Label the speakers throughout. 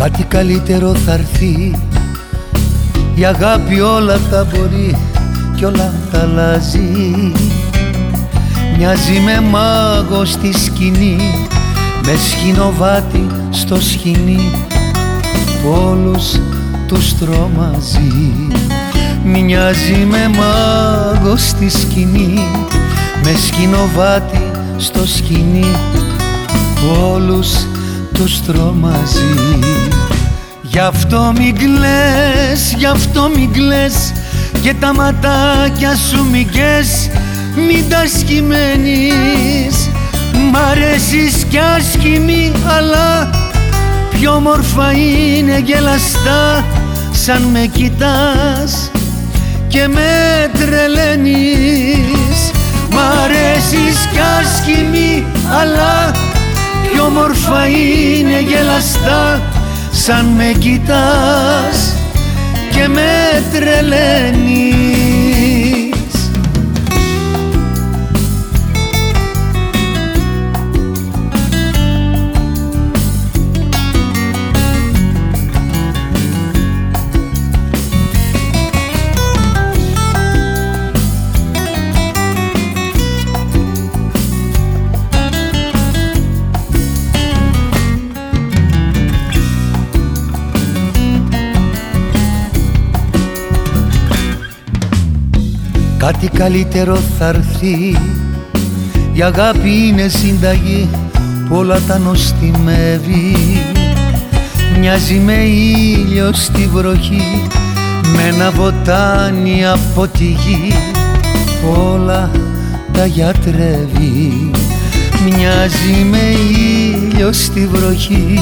Speaker 1: Κάτι καλύτερο θα έρθει. Η αγάπη όλα τα μπορεί κι όλα τα αλλάζει. Μοιάζει με μάγο στη σκηνή Με σκηνοβάτι στο σκηνή Όλους τους τρομάζει. Μοιάζει με μάγο στη σκηνή Με σκηνοβάτι στο σκηνή Όλους τους τρομάζει Γι' αυτό μην κλαις, γι' αυτό μην κλαις. Και τα ματάκια σου μην μην τα σκημένεις Μ' αρέσεις κι άσχημη αλλά πιο μορφα είναι γελαστά. Σαν με κοιτάς και με τρελαίνεις. Μ' αρέσεις κι άσχημη αλλά πιο μορφα είναι γελαστά σαν με κοιτάς και με τρελαίνεις Κάτι καλύτερο θα έρθει. Η αγάπη είναι συνταγή που όλα τα νοστιμεύει. Μοιάζει με ήλιο στη βροχή Με ένα βοτάνι από τη γη. Όλα τα γιατρεύει. Μοιάζει με ήλιο στη βροχή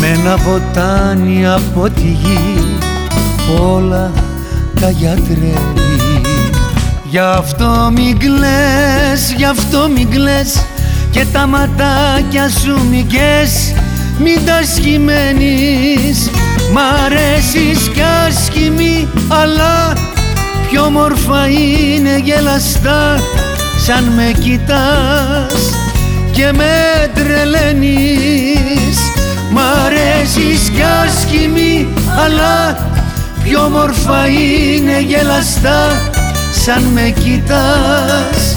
Speaker 1: Με ένα βοτάνι από τη γη. Όλα τα γιατρεύει Γι' αυτό μην κλαις, γι' αυτό μην κλαις. Και τα ματάκια σου μην καις, μην τα σχημένεις Μ' αρέσεις κι άσχημη, αλλά πιο μορφα είναι γελαστά. Σαν με κοιτάς και με τρελαίνεις. Μ' αρέσεις κι άσχημη, αλλά πιο μορφα είναι γελαστά σαν με κοιτάς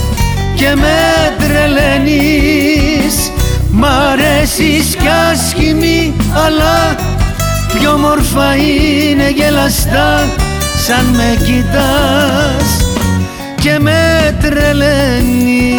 Speaker 1: και με τρελαίνεις. Μ' αρέσεις κι άσχημη αλλά πιο μορφα είναι γελαστά. Σαν με κοιτάς και με τρελαίνεις